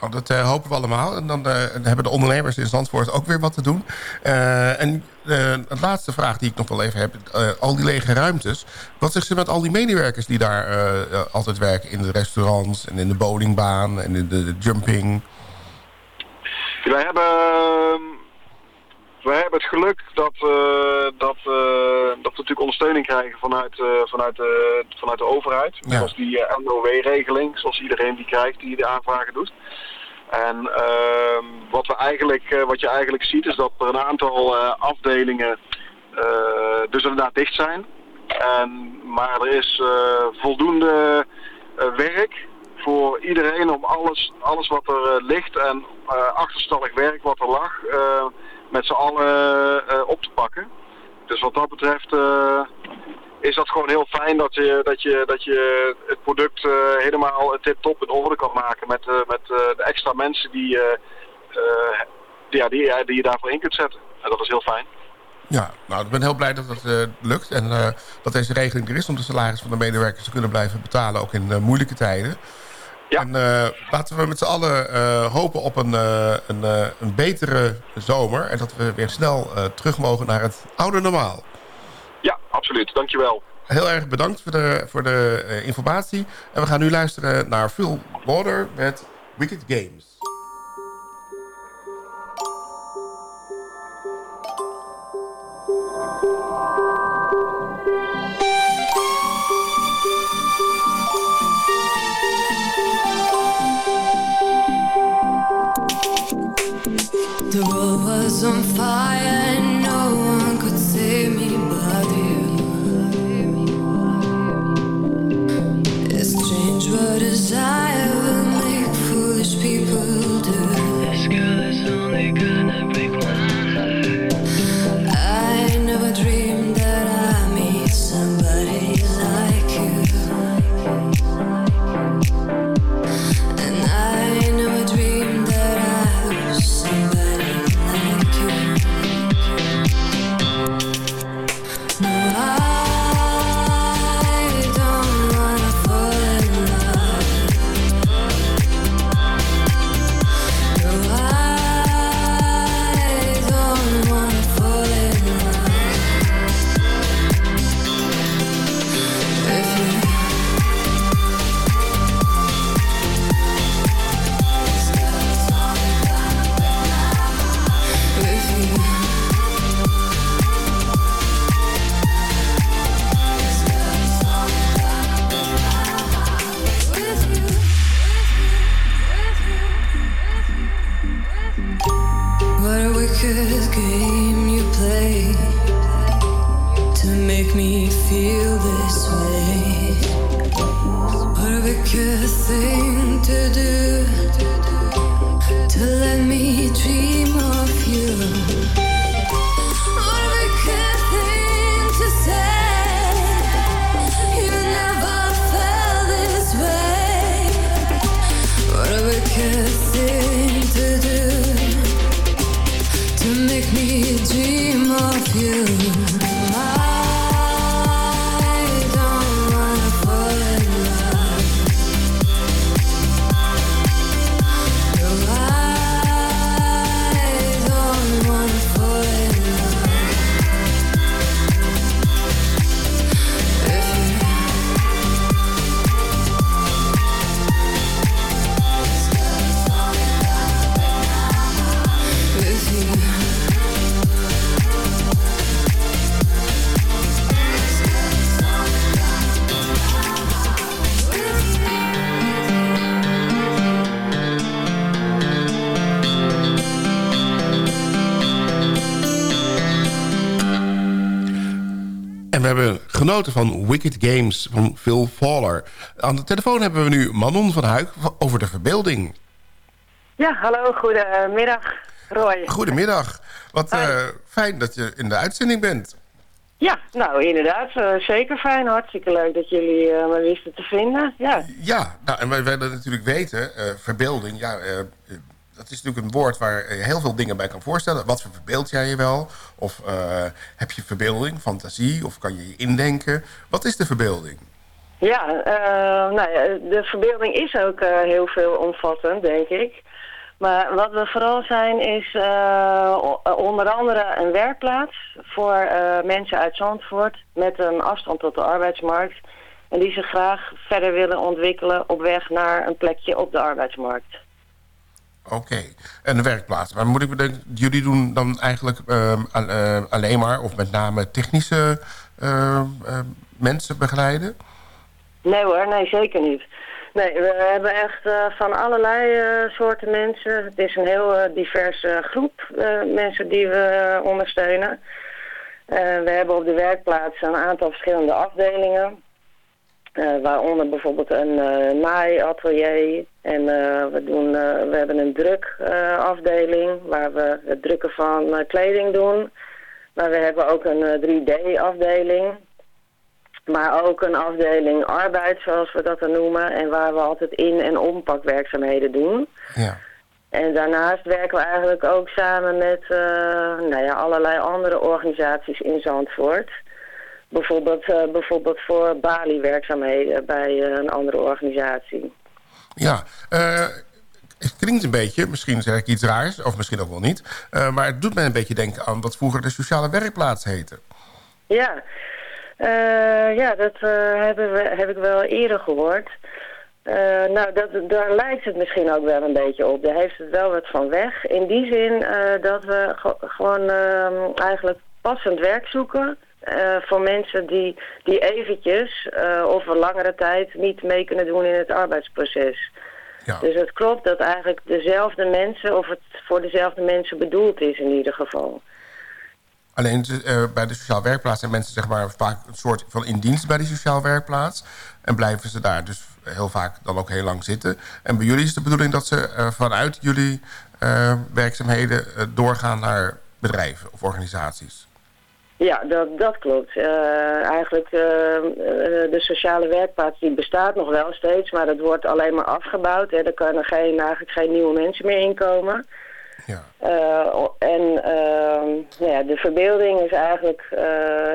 Oh, dat hopen we allemaal. En dan hebben de ondernemers in Zandvoort ook weer wat te doen. En de laatste vraag die ik nog wel even heb. al die lege ruimtes. Wat zegt ze met al die medewerkers die daar altijd werken? In de restaurants en in de bowlingbaan en in de jumping? Wij hebben, ehm, wij hebben het geluk dat, uh, dat, uh, dat we natuurlijk ondersteuning krijgen vanuit, uh, vanuit, vanuit de overheid. Ja. Zoals die NOW-regeling, zoals iedereen die krijgt die de aanvragen doet. En ehm, wat, we eigenlijk, wat je eigenlijk ziet is dat er een aantal afdelingen dus inderdaad dicht zijn. En, maar er is voldoende werk voor iedereen om alles, alles wat er eh, ligt en uh, achterstallig werk wat er lag, uh, met z'n allen op te pakken. Dus wat dat betreft is dat gewoon heel fijn dat je, dat je, dat je het product helemaal tip-top in orde kan maken met, met de extra mensen die, ja, die, die je daarvoor in kunt zetten. En dat is heel fijn. Ja, nou, ik ben heel blij dat uh, lukt. En uh, dat deze regeling er is om de salaris van de medewerkers te kunnen blijven betalen. Ook in uh, moeilijke tijden. Ja. En laten we met z'n allen hopen op een, een, een, betere zomer. En dat we weer snel terug mogen naar het oude normaal. Ja, absoluut. Dankjewel. Heel erg bedankt voor de, voor de informatie. En we gaan nu luisteren naar Phil Border met Wicked Games. On fire wicked game you play to make me feel this way. What a wicked thing to do to let me dream of genoten van Wicked Games van Phil Faller. Aan de telefoon hebben we nu Manon van Huik over de verbeelding. Ja, hallo, goedemiddag, Roy. Goedemiddag. Wat eh, fijn dat je in de uitzending bent. Ja, nou inderdaad, eh, zeker fijn. Hartstikke leuk dat jullie eh, me wisten te vinden. Ja, Ja, nou, en wij willen natuurlijk weten, verbeelding, ja, dat is natuurlijk een woord waar je heel veel dingen bij kan voorstellen. Wat voor verbeeld jij je wel? Of eh, heb je verbeelding, fantasie, of kan je je indenken? Wat is de verbeelding? ja eh, nou ja, de verbeelding is ook eh, heel veel omvattend, denk ik. Maar wat we vooral zijn is onder andere een werkplaats voor mensen uit Zandvoort met een afstand tot de arbeidsmarkt. En die zich graag verder willen ontwikkelen op weg naar een plekje op de arbeidsmarkt. Oké, en de werkplaats. Maar moet ik bedenken, jullie doen dan eigenlijk ehm, eh, alleen maar, of met name technische ehm, ehm, mensen begeleiden? Nee hoor, nee zeker niet. Nee, we hebben echt eh, van allerlei eh, soorten mensen. Het is een heel diverse groep mensen die we ondersteunen. We hebben op de werkplaats een aantal verschillende afdelingen. Eh, waaronder bijvoorbeeld een eh naaiatelier. En eh, we, doen, eh, we hebben een drukafdeling waar we het drukken van kleding doen. Maar we hebben ook een 3D-afdeling. Maar ook een afdeling arbeid, zoals we dat dan noemen. En waar we altijd in- en ompakwerkzaamheden doen. Ja. En daarnaast werken we eigenlijk ook samen met nou ja, allerlei andere organisaties in Zandvoort. Bijvoorbeeld, eh, bijvoorbeeld voor Bali-werkzaamheden bij eh, een andere organisatie. Ja, eh, het klinkt een beetje, misschien zeg ik iets raars, of misschien ook wel niet. maar het doet mij een beetje denken aan wat vroeger de sociale werkplaats heette. Ja, ja dat hebben we, heb ik wel eerder gehoord. Eh, nou, dat, daar lijkt het misschien ook wel een beetje op. Daar heeft het wel wat van weg. In die zin dat we ge- gewoon ehm, eigenlijk passend werk zoeken... eh, voor mensen die, die eventjes eh, of een langere tijd niet mee kunnen doen in het arbeidsproces. Ja. Dus het klopt dat eigenlijk dezelfde mensen, of het voor dezelfde mensen bedoeld is in ieder geval. Alleen eh, bij de sociaal werkplaats zijn mensen zeg maar, vaak een soort van in dienst bij die sociaal werkplaats. En blijven ze daar dus heel vaak dan ook heel lang zitten. En bij jullie is de bedoeling dat ze vanuit jullie werkzaamheden doorgaan naar bedrijven of organisaties. Ja, dat, dat klopt. Eh, eigenlijk uh, de sociale werkplaats die bestaat nog wel steeds, maar dat wordt alleen maar afgebouwd. Hè. Er kunnen geen, eigenlijk geen nieuwe mensen meer inkomen. Ja. Uh, en uh, nou ja, de verbeelding is eigenlijk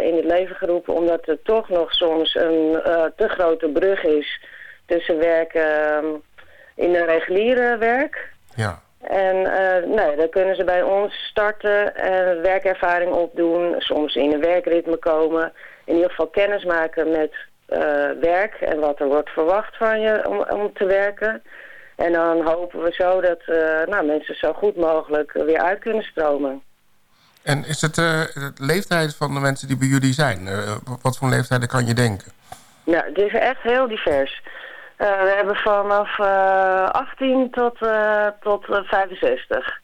in het leven geroepen omdat er toch nog soms een te grote brug is tussen werken in een reguliere werk. Ja. En uh, nee, dan kunnen ze bij ons starten en werkervaring opdoen, soms in een werkritme komen. In ieder geval kennis maken met uh, werk en wat er wordt verwacht van je om, om te werken. En dan hopen we zo dat uh, nou, mensen zo goed mogelijk weer uit kunnen stromen. En is het de leeftijd van de mensen die bij jullie zijn? wat voor leeftijden kan je denken? Nou, het is echt heel divers. Uh, we hebben vanaf uh, 18 tot, uh, tot 65.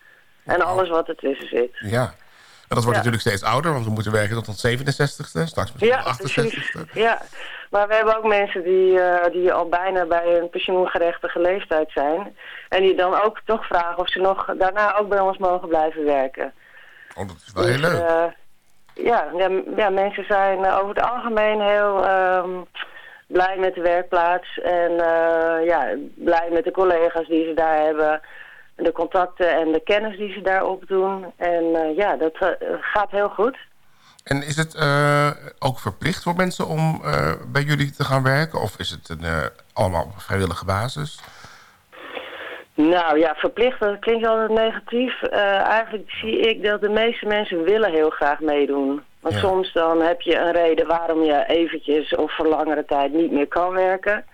En alles wat ertussen zit. Ja. En dat wordt ja. natuurlijk steeds ouder, want we moeten werken tot ons 67ste, straks misschien ja, 68ste. Ja, maar we hebben ook mensen die, uh, die al bijna bij een pensioengerechtige leeftijd zijn. En die dan ook toch vragen of ze nog daarna ook bij ons mogen blijven werken. Oh, dat is wel dus, heel leuk. Ja, ja, ja, mensen zijn over het algemeen heel um, blij met de werkplaats. En uh, ja, blij met de collega's die ze daar hebben. De contacten en de kennis die ze daar opdoen. En uh, ja, dat uh, gaat heel goed. En is het ook verplicht voor mensen om bij jullie te gaan werken? Of is het een, allemaal op vrijwillige basis? Nou ja, verplicht, dat klinkt altijd negatief. eigenlijk zie ik dat de meeste mensen willen heel graag meedoen. Want ja. soms dan heb je een reden waarom je eventjes of voor langere tijd niet meer kan werken.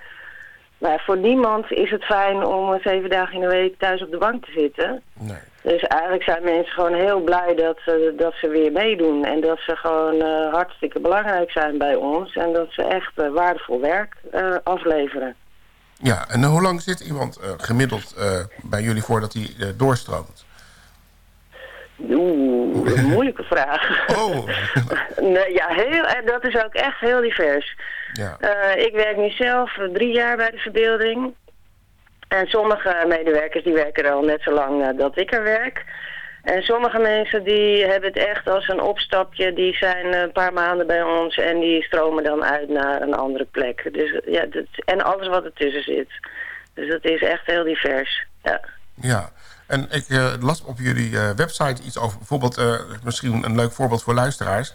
Maar voor niemand is het fijn om zeven dagen in de week thuis op de bank te zitten. Nee. Dus eigenlijk zijn mensen gewoon heel blij dat, ze, dat ze weer meedoen. En dat ze gewoon uh, hartstikke belangrijk zijn bij ons. En dat ze echt uh, waardevol werk uh, afleveren. Ja, en hoe lang zit iemand gemiddeld bij jullie voordat hij doorstroomt? Oeh, een moeilijke vraag. Oh. nee, ja, heel, dat is ook echt heel divers. Ja. Uh, ik werk nu zelf drie jaar bij de verbeelding. En sommige medewerkers die werken er al net zo lang uh, dat ik er werk. En sommige mensen die hebben het echt als een opstapje. Die zijn een paar maanden bij ons en die stromen dan uit naar een andere plek. Dus, ja, dat, en alles wat ertussen zit. Dus dat is echt heel divers. Ja. ja. En ik uh, las op jullie uh, website iets over bijvoorbeeld, uh, misschien een leuk voorbeeld voor luisteraars,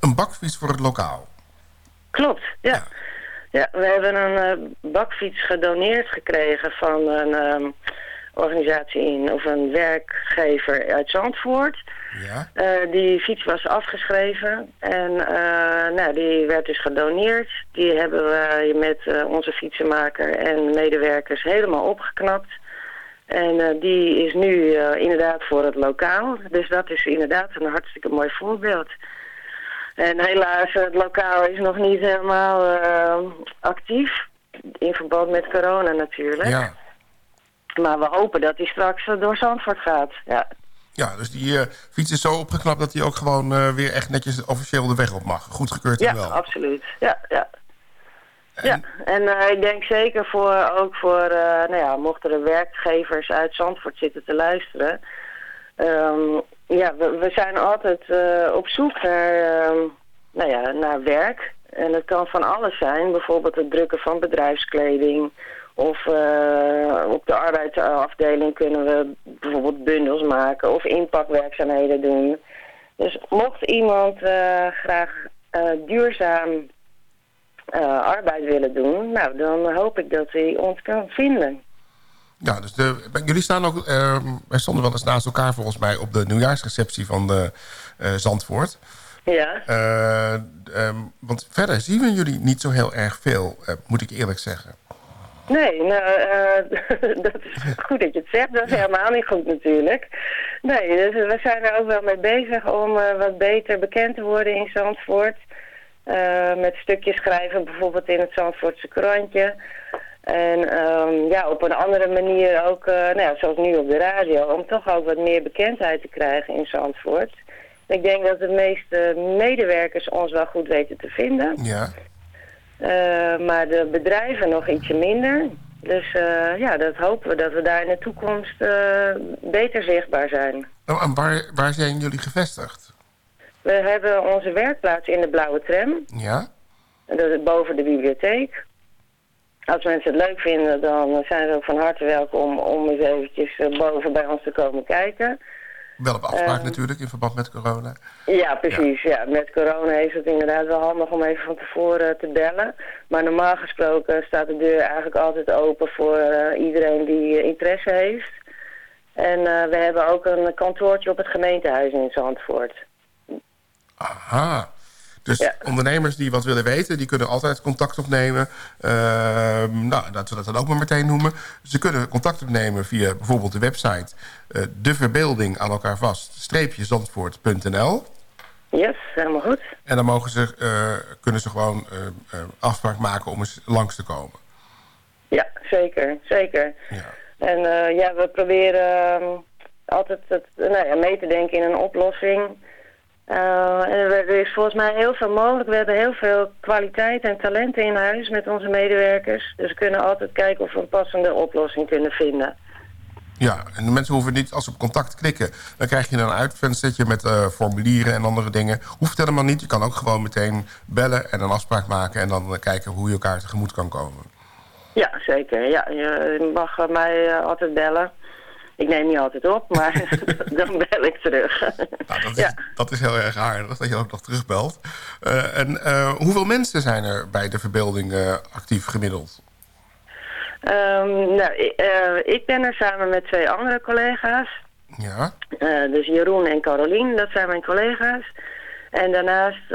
een bakfiets voor het lokaal. Klopt, ja. ja. ja we hebben een bakfiets gedoneerd gekregen van een um, organisatie in, of een werkgever uit Zandvoort. Ja. die fiets was afgeschreven en nou, die werd dus gedoneerd. Die hebben we met onze fietsenmaker en medewerkers helemaal opgeknapt. En uh, die is nu uh, inderdaad voor het lokaal. Dus dat is inderdaad een hartstikke mooi voorbeeld. En helaas, het lokaal is nog niet helemaal uh, actief. In verband met corona natuurlijk. Ja. Maar we hopen dat hij straks door Zandvoort gaat. Ja, ja dus die fiets is zo opgeknapt dat hij ook gewoon weer echt netjes officieel de weg op mag. Goedgekeurd ja, en wel. absoluut. Ja, ja. Ja, en eh, ik denk zeker voor, ook voor, eh, nou ja, mochten er werkgevers uit Zandvoort zitten te luisteren. Ehm, ja, we, we zijn altijd eh, op zoek naar, ehm, nou ja, naar werk. En het kan van alles zijn, bijvoorbeeld het drukken van bedrijfskleding. Of op de arbeidsafdeling kunnen we bijvoorbeeld bundels maken of inpakwerkzaamheden doen. Dus mocht iemand graag duurzaam eh, arbeid willen doen, nou, dan hoop ik dat hij ons kan vinden. Ja, dus de, jullie staan ook... eh, wij stonden wel eens naast elkaar volgens mij... op de nieuwjaarsreceptie van de, eh, Zandvoort. Ja. Eh, ehm, want verder zien we jullie niet zo heel erg veel, eh, moet ik eerlijk zeggen. Nee, nou, eh, dat is goed dat je het zegt. Dat is helemaal niet goed natuurlijk. Nee, dus we zijn er ook wel mee bezig om eh, wat beter bekend te worden in Zandvoort. Eh, met stukjes schrijven bijvoorbeeld in het Zandvoortse krantje. En ehm, ja, op een andere manier ook, eh, nou ja, zoals nu op de radio, om toch ook wat meer bekendheid te krijgen in Zandvoort. Ik denk dat de meeste medewerkers ons wel goed weten te vinden. Ja. Eh, maar de bedrijven nog ietsje minder. Dus ja, dat hopen we dat we daar in de toekomst beter zichtbaar zijn. Nou, en waar, waar zijn jullie gevestigd? We hebben onze werkplaats in de Blauwe Tram. Ja? En Dat is boven de bibliotheek. Als mensen het leuk vinden, dan zijn ze ook van harte welkom om eens eventjes eh, boven bij ons te komen kijken. Wel op afspraak Ehm. natuurlijk, in verband met corona. Ja, precies. Ja. Met corona is het inderdaad wel handig om even van tevoren te bellen. Maar normaal gesproken staat de deur eigenlijk altijd open voor eh, iedereen die eh, interesse heeft. En eh, we hebben ook een kantoortje op het gemeentehuis in Zandvoort. Aha. Dus ondernemers die wat willen weten, die kunnen altijd contact opnemen. Ehm, nou, dat we dat dan ook maar meteen noemen. Ze kunnen contact opnemen via bijvoorbeeld de website... eh, de verbeelding aan elkaar vast, zandvoort.nl. Yes, helemaal goed. En dan mogen ze, eh, kunnen ze gewoon eh, afspraak maken om eens langs te komen. Ja, zeker, zeker. En eh, ja, we proberen ehm, altijd het, nou ja, mee te denken in een oplossing. En er is volgens mij heel veel mogelijk. We hebben heel veel kwaliteit en talenten in huis met onze medewerkers. Dus we kunnen altijd kijken of we een passende oplossing kunnen vinden. Ja, en de mensen hoeven niet, als ze op contact klikken... dan krijg je een uitvenstertje met eh, formulieren en andere dingen. Hoeft helemaal niet. Je kan ook gewoon meteen bellen en een afspraak maken... en dan eh, kijken hoe je elkaar tegemoet kan komen. Ja, zeker. Ja, je mag mij altijd bellen. Ik neem niet altijd op, maar dan bel ik terug. Dat is, dat is heel erg aardig dat je ook nog terugbelt. Eh, en eh, hoeveel mensen zijn er bij de verbeelding eh, actief gemiddeld? Ehm, nou, ik, ik ben er samen met twee andere collega's. Ja. Dus Jeroen en Carolien, dat zijn mijn collega's. En daarnaast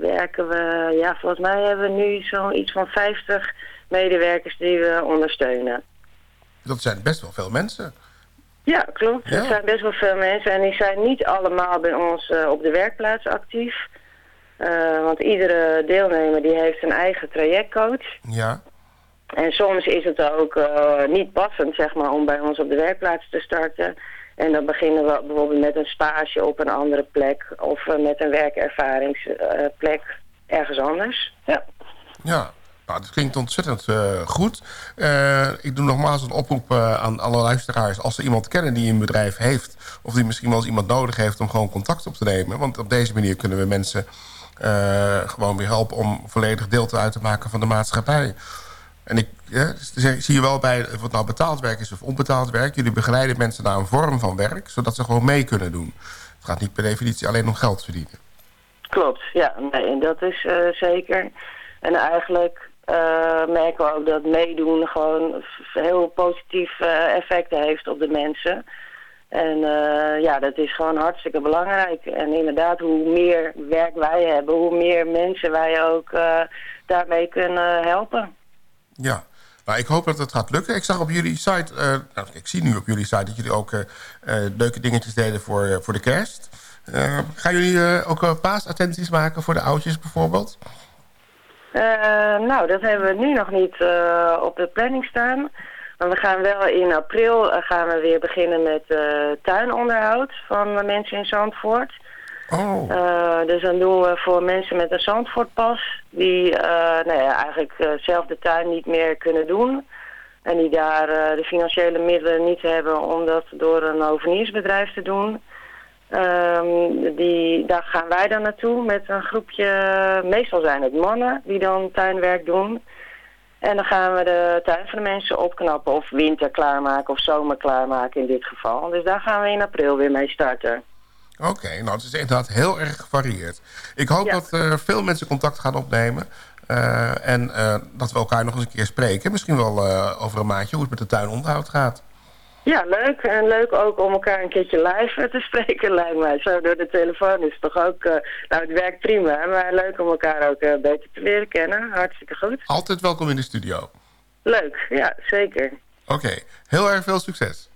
werken we, ja, volgens mij hebben we nu zoiets van 50 medewerkers die we ondersteunen. Dat zijn best wel veel mensen. Ja, klopt. Ja. Er zijn best wel veel mensen en die zijn niet allemaal bij ons eh, op de werkplaats actief. Eh, want iedere deelnemer die heeft een eigen trajectcoach. Ja. En soms is het ook eh, niet passend, zeg maar, om bij ons op de werkplaats te starten. En dan beginnen we bijvoorbeeld met een stage op een andere plek of met een werkervaringsplek ergens anders. Ja. Ja, nou, dat klinkt ontzettend eh, goed. Eh, ik doe nogmaals een oproep eh, aan alle luisteraars. Als ze iemand kennen die een bedrijf heeft... of die misschien wel eens iemand nodig heeft om gewoon contact op te nemen. Want op deze manier kunnen we mensen gewoon weer helpen... om volledig deel uit te maken van de maatschappij. En ik zie je wel bij het nou betaald werk is of onbetaald werk... jullie begeleiden mensen naar een vorm van werk... zodat ze gewoon mee kunnen doen. Het gaat niet per definitie alleen om geld verdienen. Klopt, ja, nee, en dat is zeker. En eigenlijk eh, merken we ook dat meedoen gewoon heel positief eh, effecten heeft op de mensen. En eh, ja, dat is gewoon hartstikke belangrijk. En inderdaad, hoe meer werk wij hebben, hoe meer mensen wij ook daarmee kunnen helpen. Ja, nou, ik hoop dat het gaat lukken. Ik zag op jullie site, nou, ik zie nu op jullie site dat jullie ook leuke dingetjes deden voor, voor de kerst. Gaan jullie ook uh, paasattenties maken voor de oudjes bijvoorbeeld? Eh, nou, dat hebben we nu nog niet eh, op de planning staan. Maar we gaan wel in april eh, gaan we weer beginnen met tuinonderhoud van de mensen in Zandvoort. Oh. Dus dan doen we voor mensen met een Zandvoortpas... die nou ja, eigenlijk eh, zelf de tuin niet meer kunnen doen... en die daar de financiële middelen niet hebben... om dat door een hoveniersbedrijf te doen... Ehm, die, daar gaan wij dan naartoe met een groepje... meestal zijn het mannen die dan tuinwerk doen... En dan gaan we de tuin van de mensen opknappen of winter klaarmaken of zomer klaarmaken in dit geval. Dus daar gaan we in april weer mee starten. Oké, nou het is inderdaad heel erg gevarieerd. Ik hoop Ja. dat er veel mensen contact gaan opnemen. eh, en eh, dat we elkaar nog eens een keer spreken. Misschien wel over een maandje hoe het met de tuinonderhoud gaat. Ja, leuk. En leuk ook om elkaar een keertje live te spreken, lijkt mij. Zo door de telefoon is het toch ook... eh, nou, het werkt prima, maar leuk om elkaar ook eh, beter te leren kennen. Hartstikke goed. Altijd welkom in de studio. Leuk, ja, zeker. Oké, heel erg veel succes.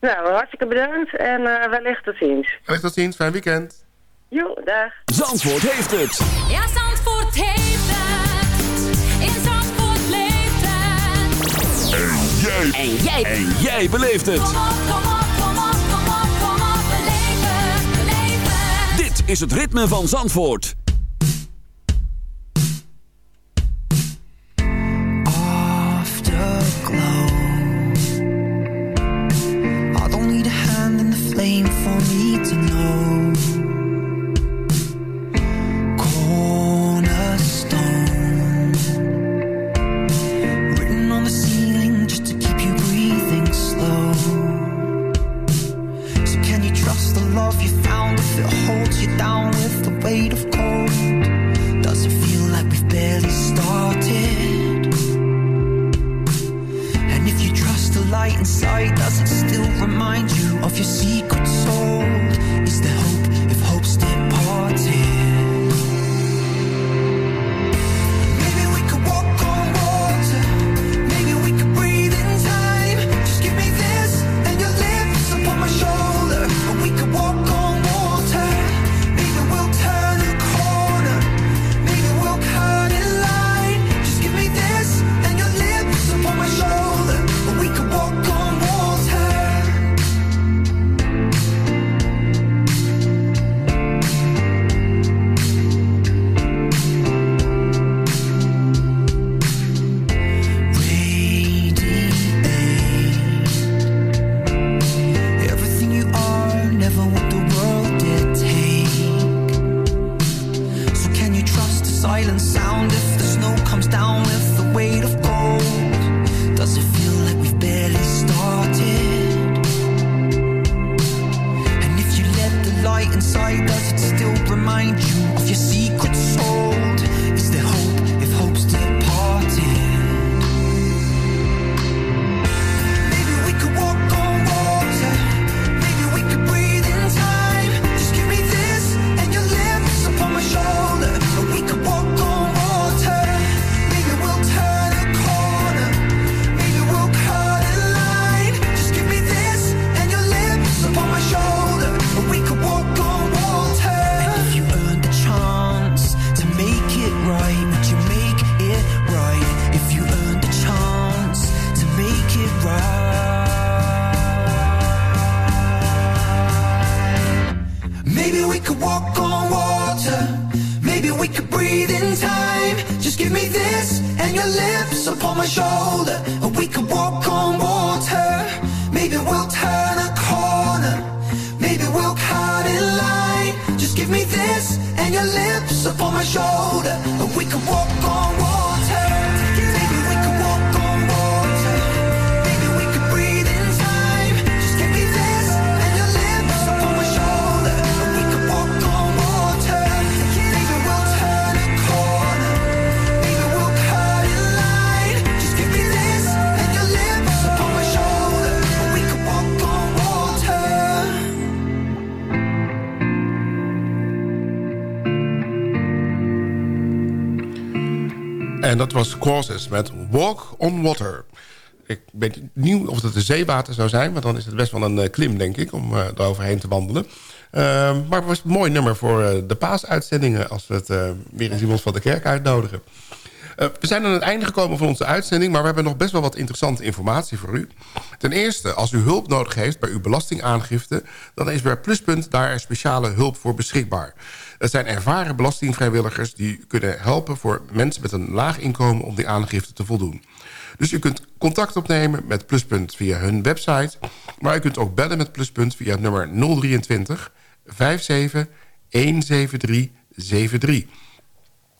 Nou, hartstikke bedankt en eh, wellicht tot ziens. Wellicht tot ziens, fijn weekend. Jo, dag. Zandvoort heeft het. Ja, Zandvoort heeft het. In Zandvoort jij. En jij. En jij beleeft het. Kom op, kom op, kom op, kom op, kom op. Beleef het, beleef het. Dit is het ritme van Zandvoort. afterglow. I don't need a hand in the flame remind you of your secret soul? Is there En dat was Causes met Walk on Water. Ik weet niet of het een zeewater zou zijn... maar dan is het best wel een eh, klim, denk ik, om eh eroverheen te wandelen. Ehm, maar het was een mooi nummer voor eh, de paasuitzendingen... als we het eh, weer eens iemand van de kerk uitnodigen. Eh, we zijn aan het einde gekomen van onze uitzending... maar we hebben nog best wel wat interessante informatie voor u. Ten eerste, als u hulp nodig heeft bij uw belastingaangifte... dan is bij Pluspunt daar speciale hulp voor beschikbaar. Het zijn ervaren belastingvrijwilligers... die kunnen helpen voor mensen met een laag inkomen... om die aangifte te voldoen. Dus u kunt contact opnemen met Pluspunt via hun website... maar u kunt ook bellen met Pluspunt via het nummer 023 57 173 73.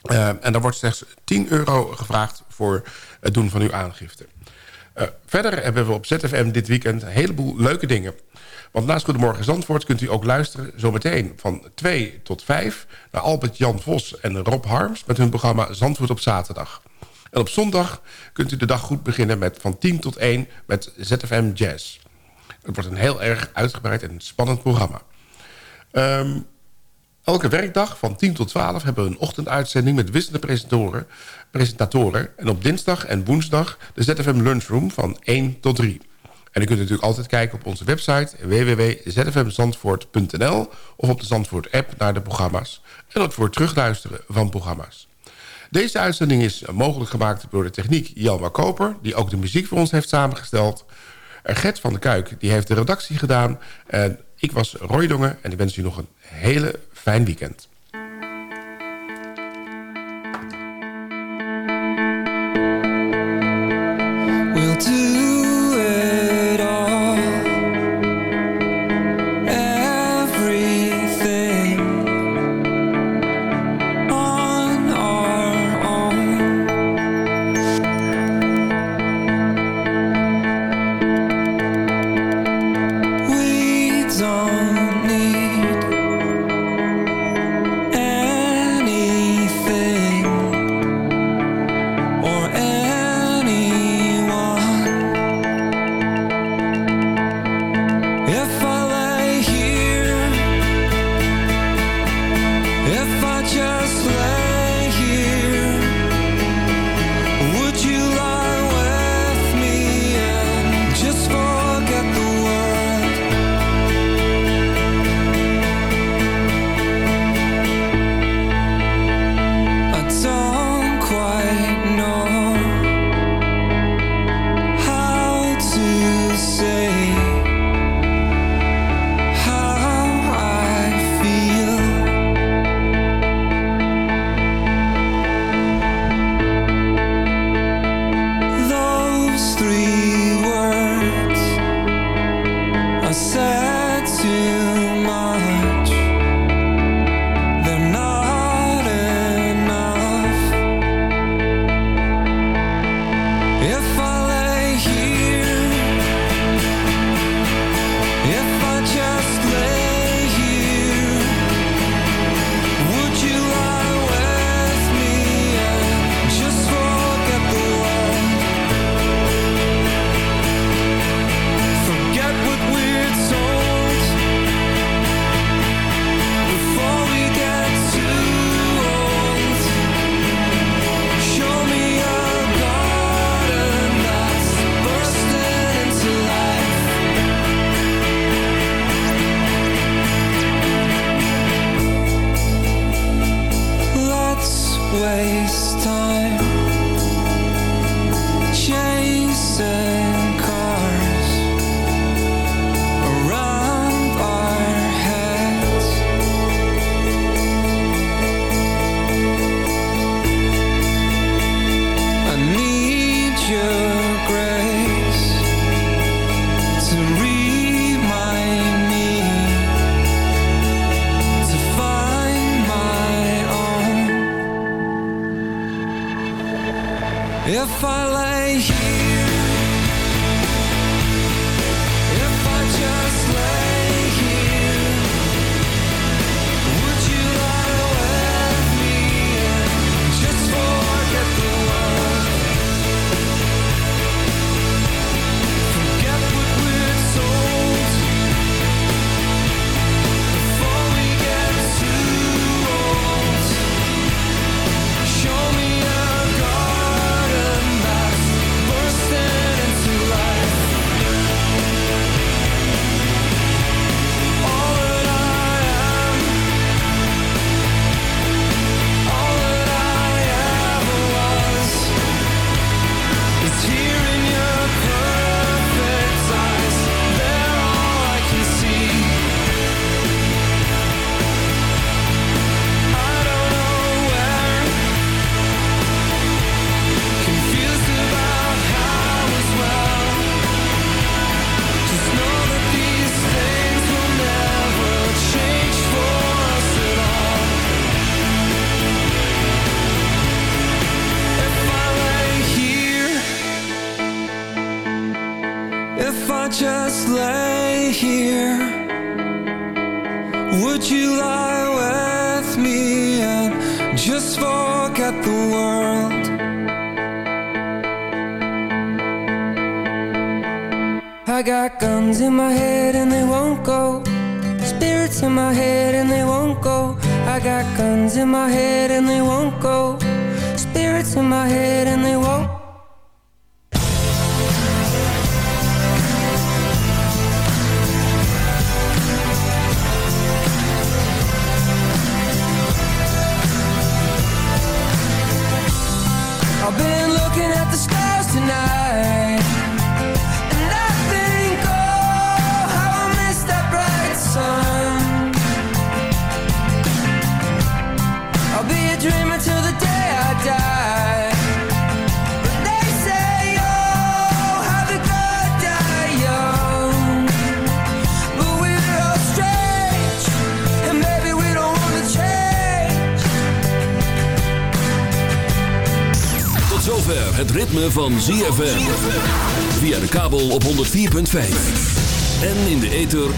Uh, en daar wordt slechts 10 euro gevraagd voor het doen van uw aangifte. Uh, verder hebben we op ZFM dit weekend een heleboel leuke dingen. Want naast Goedemorgen Zandvoort kunt u ook luisteren... zometeen van 2 tot 5 naar Albert Jan Vos en Rob Harms... met hun programma Zandvoort op zaterdag. En op zondag kunt u de dag goed beginnen met van 10 tot 1 met ZFM Jazz. Het wordt een heel erg uitgebreid en spannend programma. Um, elke werkdag van 10 tot 12 hebben we een ochtenduitzending... met wisselende presentatoren, presentatoren. En op dinsdag en woensdag de ZFM Lunchroom van 1 tot 3. En u kunt natuurlijk altijd kijken op onze website www.zfmzandvoort.nl... of op de Zandvoort-app naar de programma's. En ook voor terugluisteren van programma's. Deze uitzending is mogelijk gemaakt door de techniek Jelma Koper... die ook de muziek voor ons heeft samengesteld. Gert van der Kuik die heeft de redactie gedaan. En ik was Roy Dongen en ik wens u nog een hele fijn weekend.